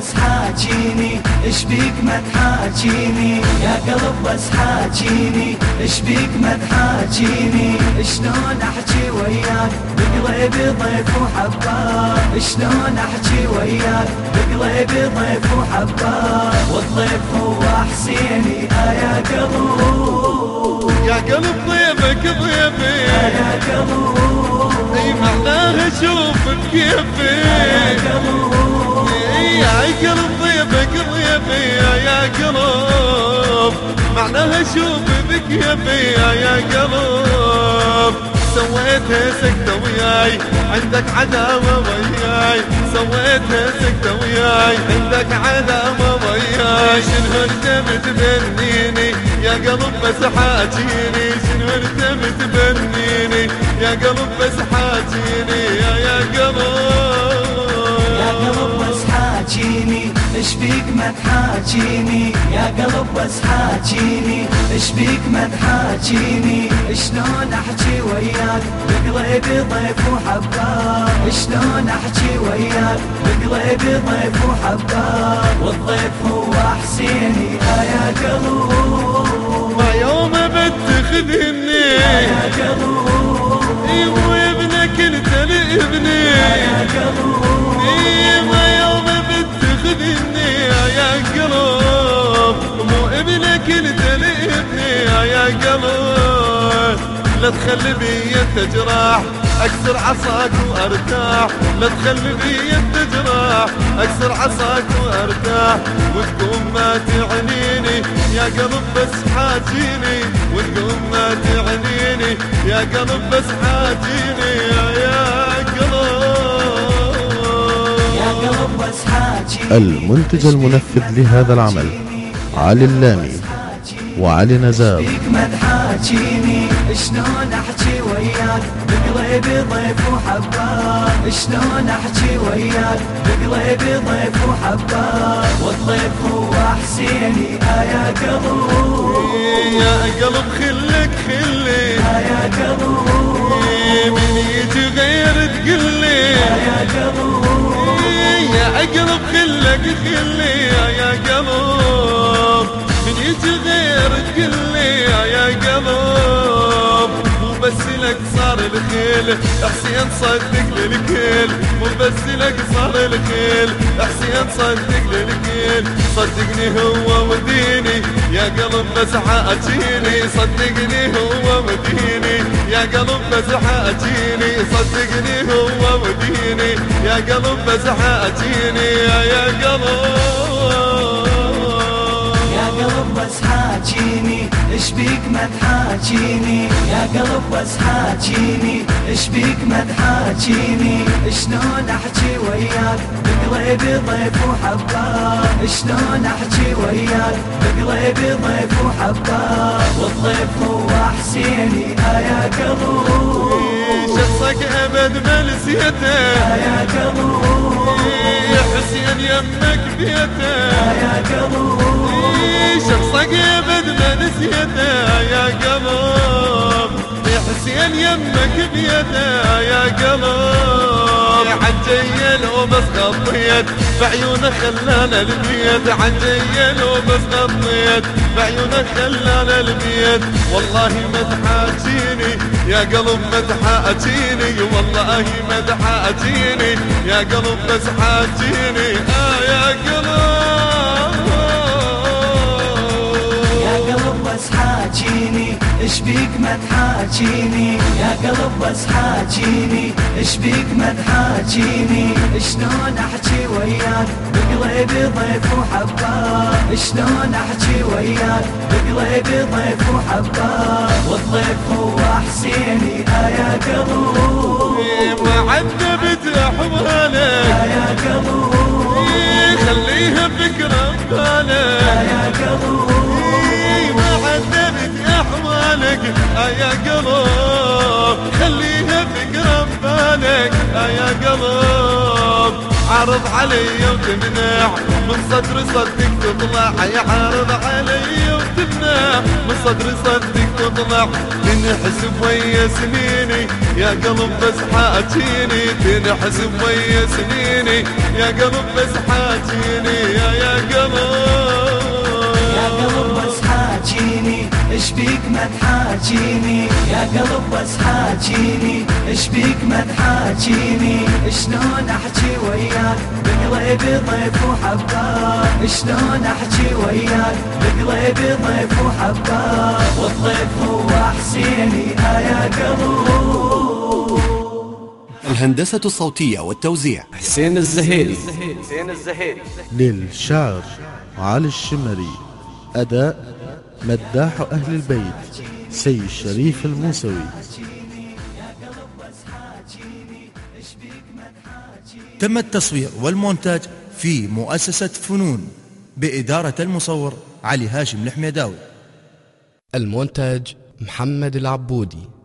بس حاجيني إيش بيك ما تحاجيني؟ يا قلب بس حاجيني إيش بيك ما تحاجيني؟ شلون احكي وياك؟ بقلبي ضيف وحباب شلون احكي وياك؟ بقلبي ضيف وحباب والضيف هو حسيني آه يا قلب يا قلب ضيفك ضيفي. يا قلب اي معناها أشوف بكيفي معناها أشوف بكيفي يا قلب؟ سويتها سكتة وياي عندك عداوة وياي. سويتها سكتة وياي عندك عداوة وياي. شنو انت متبنيني يا قلب بس حاجيني؟ شنو انت متبنيني يا قلب بس حاجيني؟ يا يا قلب. إيش بيك ما تحاجيني يا قلب بس حاجيني إيش بيك ما تحاجيني شلون احكي وياك؟ بقلبي ضيف وحباب شلون احكي وياك؟ بقلبي ضيف وحباب والضيف هو حسيني. آه يا قلب ما يوم بتخذني لا تخلي بي تجراح اكسر عصاك وارتاح. لا تخلي بي تجراح اكسر عصاك وارتاح. وتقوم ما تعنيني يا قلب بس حاجيني. وتقوم ما تعنيني يا قلب بس حاجيني. يا قلب يا قلب. بس حاجيني المنتج المنفذ لهذا العمل علي اللامي وعلي نزار. شلون احكي وياك؟ بقلبي ضيف وحباب. شلون احكي وياك؟ بقلبي ضيف وحباب. والضيف هو حسيني آه يا قلب. يا قلب خلك خلي. آه يا قلب. من يجي غير تقلي. يا قلب. يا قلب خلك خلي. يا قلب. من يجي غير تقلي. يا قلب. بس لك صار الخيل. حسين صدق للكيل مو بس لك صار الخيل. حسين صدق للكيل صدقني هو وديني. يا قلب بس حاجيني صدقني هو وديني. يا قلب بس حاجيني صدقني هو وديني. يا قلب بس حاجيني يا يا قلب. يا قلب بس حاجيني إيش بيك ما تحاجيني يا قلب بس حاجيني إيش بيك ما تحاجيني شلون أحكي وياك؟ بقلبي ضيف وحباب شلون أحكي وياك؟ بقلبي ضيف وحباب والضيف هو حسيني. آه يا قلب شخصك أبد ما نسيته آه يا قلب يا حسين يمك بيته. يا قلب شخصك ابد ما نسيته يا قلب. يا حسين يمك بيده يا قلب. عجية لو بس غطيت بعيونه خلانا البيت. عجية لو بس غطيت بعيونه خلانا البيت. والله ما تحاجيني يا قلب ما تحاجيني والله ما تحاجيني يا قلب بس حاجيني آه يا قلب. يا إيش بيك ما تحاجيني يا قلب بس حاجيني إيش بيك ما تحاجيني شلون احكي وياك؟ بقلبي ضيف وحباب شلون احكي وياك؟ بقلبي ضيف وحباب والضيف هو حسيني يا قلب ما عذبت احوالك آه يا قلب خليها بفكرة ببالك يا قلب ما عذبت احوالك يا قلب خليها فكرة ببالك يا قلب عارض علي وتمنع. من صدر صدق تطلع يعارض علي وتمنع. من صدر صدق تطلع تنحسب ويا سنيني يا قلب بس حاجيني تنحسب ويا سنيني يا قلب بس حاجيني يا يا قلب. إيش بيك ما تحاجيني يا قلب بس حاجيني إيش بيك ما تحاجيني شلون أحكي وياك؟ بقلبي ضيف وحباب شلون أحكي وياك؟ بقلبي ضيف وحباب والضيف هو حسيني. يا قلب الهندسة الصوتية والتوزيع. حسين الزهيري. للشعر علي الشمري. أداء مداح أهل البيت سي الشريف الموسوي. تم التصوير والمونتاج في مؤسسة فنون بإدارة المصور علي هاشم الحميداوي. المونتاج محمد العبودي.